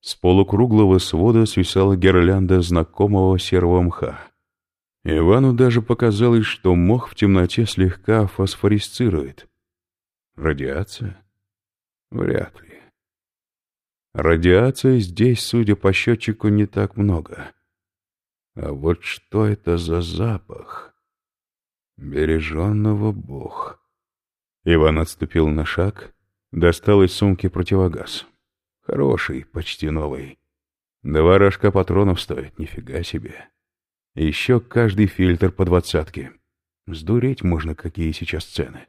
С полукруглого свода свисала гирлянда знакомого серого мха. Ивану даже показалось, что мох в темноте слегка фосфорисцирует. Радиация? Вряд ли. Радиации здесь, судя по счетчику, не так много. А вот что это за запах? Береженного Бог. Иван отступил на шаг, достал из сумки противогаз. Хороший, почти новый. Два рожка патронов стоит, нифига себе. Еще каждый фильтр по двадцатке. Сдуреть можно, какие сейчас цены.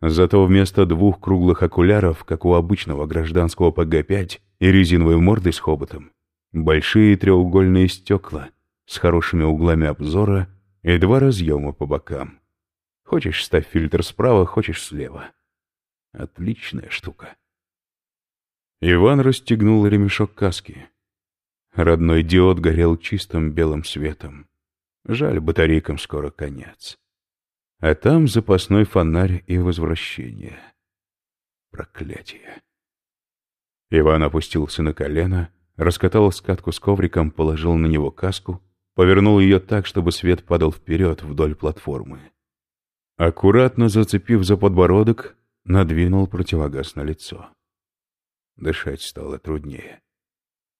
Зато вместо двух круглых окуляров, как у обычного гражданского ПГ-5 и резиновой морды с хоботом, большие треугольные стекла с хорошими углами обзора и два разъема по бокам. Хочешь, ставь фильтр справа, хочешь слева. Отличная штука. Иван расстегнул ремешок каски. Родной диод горел чистым белым светом. Жаль, батарейкам скоро конец. А там запасной фонарь и возвращение. Проклятие. Иван опустился на колено, раскатал скатку с ковриком, положил на него каску, повернул ее так, чтобы свет падал вперед вдоль платформы. Аккуратно зацепив за подбородок, надвинул противогаз на лицо. Дышать стало труднее.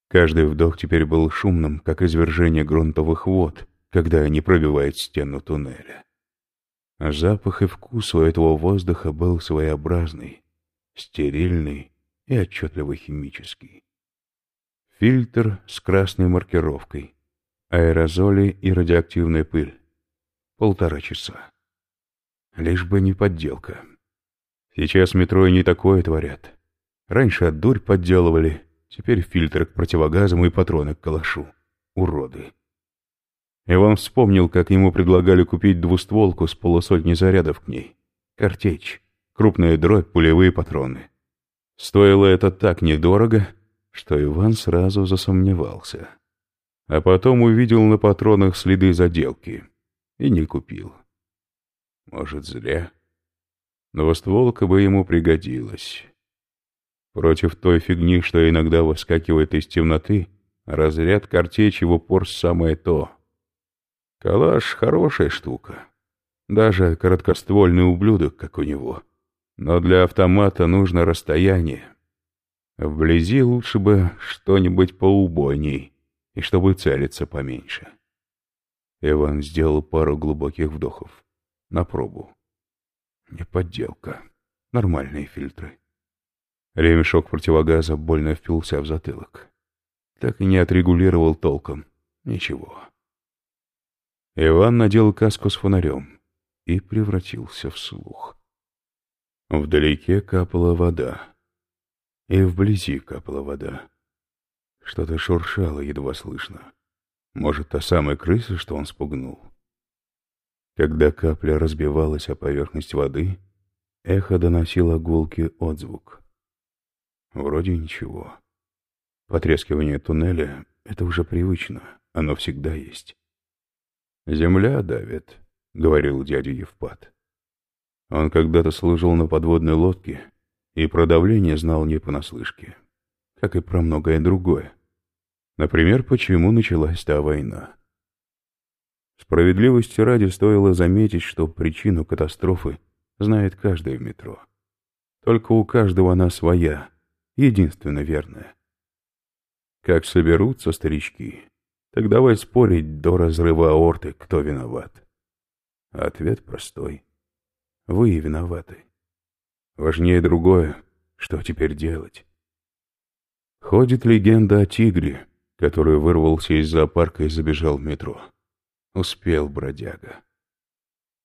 Каждый вдох теперь был шумным, как извержение грунтовых вод, когда они пробивают стену туннеля. А запах и вкус у этого воздуха был своеобразный, стерильный и отчетливо химический. Фильтр с красной маркировкой, аэрозоли и радиоактивная пыль. Полтора часа. Лишь бы не подделка. Сейчас метро и не такое творят. Раньше от дурь подделывали, теперь фильтр к противогазам и патроны к калашу. Уроды. Иван вспомнил, как ему предлагали купить двустволку с полусотней зарядов к ней. Картечь, крупная дробь, пулевые патроны. Стоило это так недорого, что Иван сразу засомневался. А потом увидел на патронах следы заделки и не купил. Может, зря. Двустволка бы ему пригодилась. Против той фигни, что иногда выскакивает из темноты, разряд картечи в упор самое то. Калаш — хорошая штука. Даже короткоствольный ублюдок, как у него. Но для автомата нужно расстояние. Вблизи лучше бы что-нибудь поубойней, и чтобы целиться поменьше. Иван сделал пару глубоких вдохов. На пробу. Не подделка. Нормальные фильтры. Ремешок противогаза больно впился в затылок. Так и не отрегулировал толком. Ничего. Иван надел каску с фонарем и превратился в слух. Вдалеке капала вода. И вблизи капала вода. Что-то шуршало, едва слышно. Может, та самая крыса, что он спугнул? Когда капля разбивалась о поверхность воды, эхо доносило гулкий отзвук. Вроде ничего. Потрескивание туннеля — это уже привычно, оно всегда есть. «Земля давит», — говорил дядя Евпат. Он когда-то служил на подводной лодке и про давление знал не понаслышке, как и про многое другое. Например, почему началась та война. Справедливости ради стоило заметить, что причину катастрофы знает каждый в метро. Только у каждого она своя, единственно верная. Как соберутся старички, так давай спорить до разрыва аорты, кто виноват. Ответ простой. Вы виноваты. Важнее другое, что теперь делать. Ходит легенда о тигре, который вырвался из зоопарка и забежал в метро. Успел бродяга.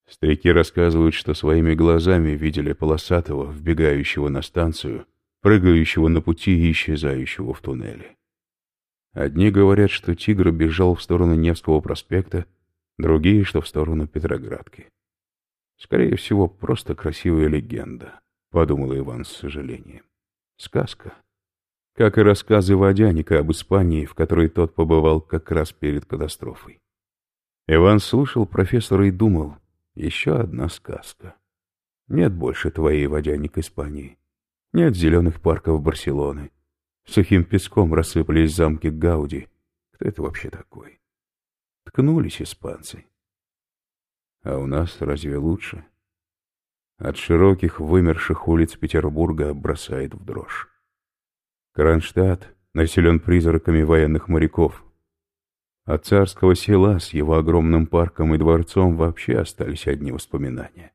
Старики рассказывают, что своими глазами видели полосатого, вбегающего на станцию, прыгающего на пути и исчезающего в туннеле. Одни говорят, что тигр бежал в сторону Невского проспекта, другие, что в сторону Петроградки. Скорее всего, просто красивая легенда, подумал Иван с сожалением. Сказка. Как и рассказы Водяника об Испании, в которой тот побывал как раз перед катастрофой. Иван слушал профессора и думал, еще одна сказка. Нет больше твоей водяник Испании. Нет зеленых парков Барселоны. Сухим песком рассыпались замки Гауди. Кто это вообще такой? Ткнулись испанцы. А у нас разве лучше? От широких вымерших улиц Петербурга бросает в дрожь. Кронштадт населен призраками военных моряков. От царского села с его огромным парком и дворцом вообще остались одни воспоминания.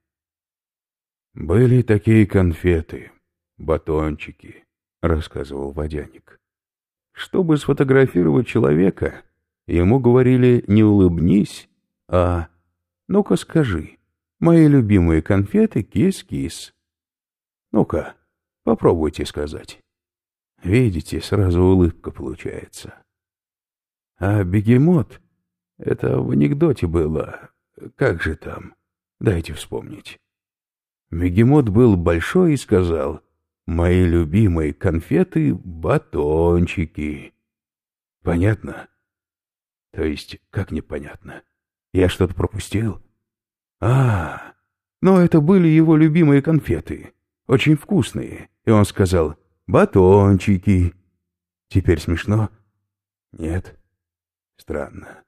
Были такие конфеты, батончики, рассказывал водяник. Чтобы сфотографировать человека, ему говорили не улыбнись, а ну-ка скажи, мои любимые конфеты кис-кис. Ну-ка, попробуйте сказать. Видите, сразу улыбка получается. А бегемот, это в анекдоте было, как же там, дайте вспомнить. Бегемот был большой и сказал, «Мои любимые конфеты — батончики». Понятно? То есть, как непонятно? Я что-то пропустил? А, но это были его любимые конфеты, очень вкусные. И он сказал, Батончики. Теперь смешно? Нет. Странно.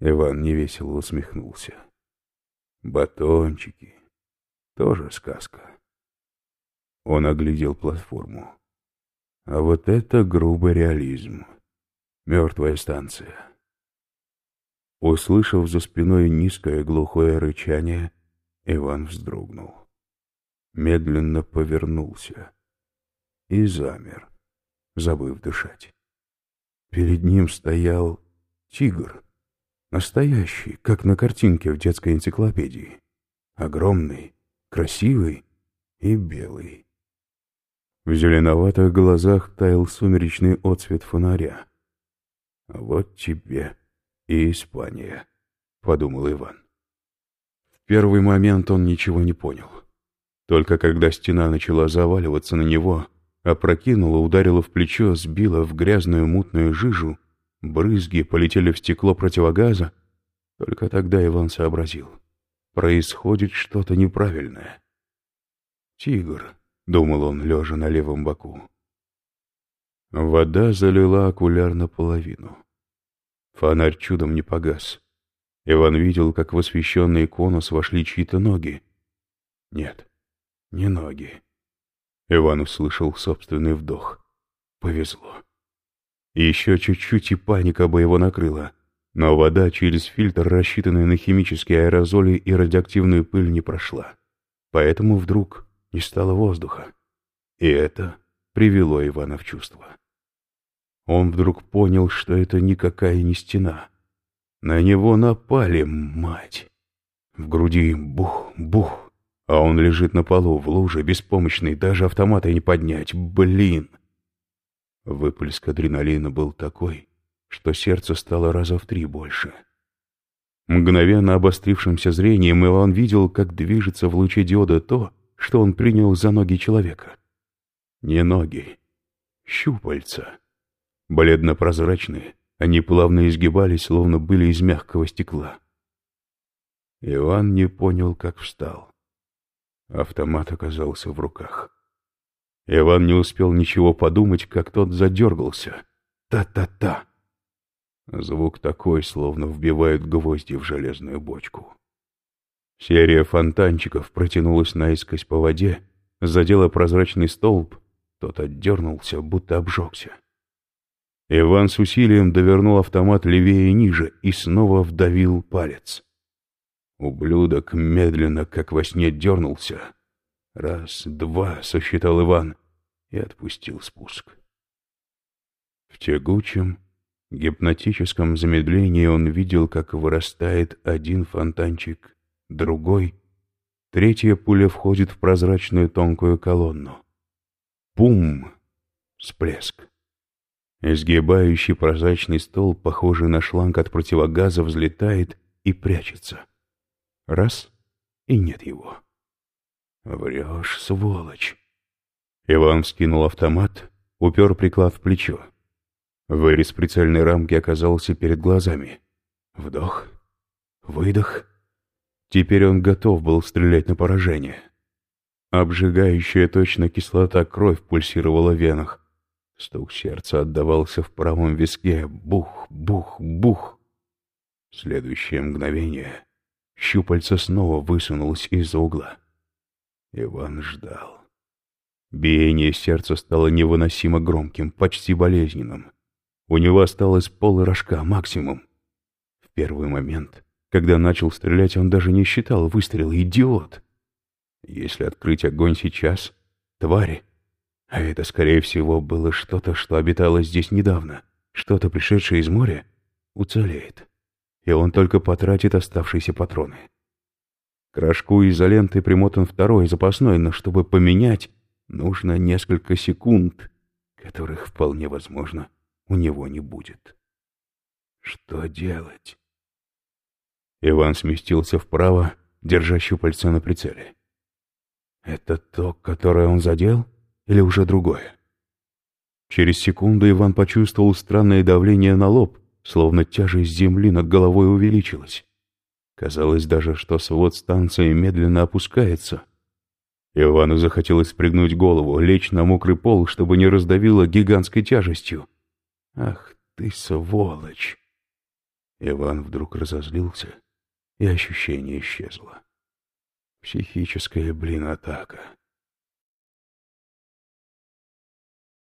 Иван невесело усмехнулся. Батончики. Тоже сказка. Он оглядел платформу. А вот это грубый реализм. Мертвая станция. Услышав за спиной низкое глухое рычание, Иван вздрогнул. Медленно повернулся и замер, забыв дышать. Перед ним стоял тигр, настоящий, как на картинке в детской энциклопедии, огромный, красивый и белый. В зеленоватых глазах таял сумеречный отсвет фонаря. «Вот тебе и Испания», — подумал Иван. В первый момент он ничего не понял. Только когда стена начала заваливаться на него, опрокинула, ударила в плечо, сбила в грязную мутную жижу, брызги полетели в стекло противогаза. Только тогда Иван сообразил. Происходит что-то неправильное. «Тигр», — думал он, лежа на левом боку. Вода залила окуляр наполовину. Фонарь чудом не погас. Иван видел, как в освещенный конус вошли чьи-то ноги. Нет, не ноги. Иван услышал собственный вдох. Повезло. Еще чуть-чуть и паника бы его накрыла. Но вода через фильтр, рассчитанный на химические аэрозоли и радиоактивную пыль, не прошла. Поэтому вдруг не стало воздуха. И это привело Ивана в чувство. Он вдруг понял, что это никакая не стена. На него напали, мать. В груди бух-бух а он лежит на полу, в луже, беспомощный, даже автомата не поднять. Блин! Выплеск адреналина был такой, что сердце стало раза в три больше. Мгновенно обострившимся зрением Иван видел, как движется в луче диода то, что он принял за ноги человека. Не ноги, щупальца. Бледно-прозрачные, они плавно изгибались, словно были из мягкого стекла. Иван не понял, как встал. Автомат оказался в руках. Иван не успел ничего подумать, как тот задергался. Та-та-та. Звук такой, словно вбивают гвозди в железную бочку. Серия фонтанчиков протянулась наискось по воде, задела прозрачный столб, тот отдернулся, будто обжегся. Иван с усилием довернул автомат левее и ниже и снова вдавил палец. Ублюдок медленно, как во сне, дернулся. Раз, два, сосчитал Иван и отпустил спуск. В тягучем, гипнотическом замедлении он видел, как вырастает один фонтанчик, другой. Третья пуля входит в прозрачную тонкую колонну. Пум! Всплеск. Изгибающий прозрачный стол, похожий на шланг от противогаза, взлетает и прячется. Раз — и нет его. Врешь, сволочь. Иван скинул автомат, упер приклад в плечо. Вырез прицельной рамки оказался перед глазами. Вдох, выдох. Теперь он готов был стрелять на поражение. Обжигающая точно кислота кровь пульсировала в венах. Стук сердца отдавался в правом виске. Бух, бух, бух. Следующее мгновение щупальце снова высунулось из угла. Иван ждал. Биение сердца стало невыносимо громким, почти болезненным. У него осталось пол максимум. В первый момент, когда начал стрелять, он даже не считал выстрела. Идиот! Если открыть огонь сейчас, твари, а это, скорее всего, было что-то, что обитало здесь недавно, что-то, пришедшее из моря, уцелеет. И он только потратит оставшиеся патроны. К рожку изоленты примотан второй, запасной, но чтобы поменять, нужно несколько секунд, которых, вполне возможно, у него не будет. Что делать? Иван сместился вправо, держа щупальца на прицеле. Это то, которое он задел, или уже другое? Через секунду Иван почувствовал странное давление на лоб, словно тяжесть земли над головой увеличилась. Казалось даже, что свод станции медленно опускается. Ивану захотелось пригнуть голову, лечь на мокрый пол, чтобы не раздавило гигантской тяжестью. «Ах ты, сволочь!» Иван вдруг разозлился, и ощущение исчезло. Психическая, блин, атака.